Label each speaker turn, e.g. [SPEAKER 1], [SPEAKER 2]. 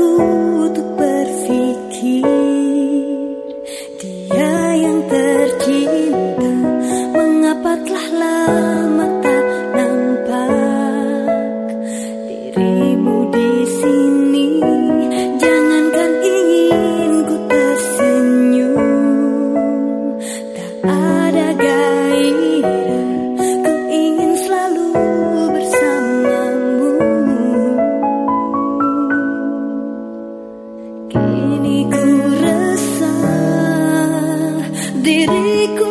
[SPEAKER 1] 呜 diriku